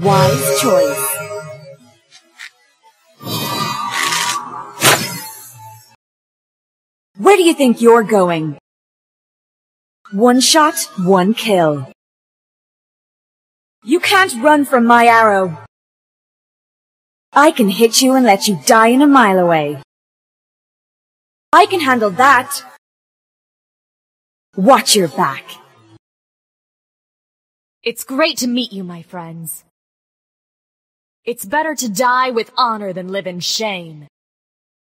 Wise choice. Where do you think you're going? One shot, one kill. You can't run from my arrow. I can hit you and let you die in a mile away. I can handle that. Watch your back. It's great to meet you, my friends. It's better to die with honor than live in shame.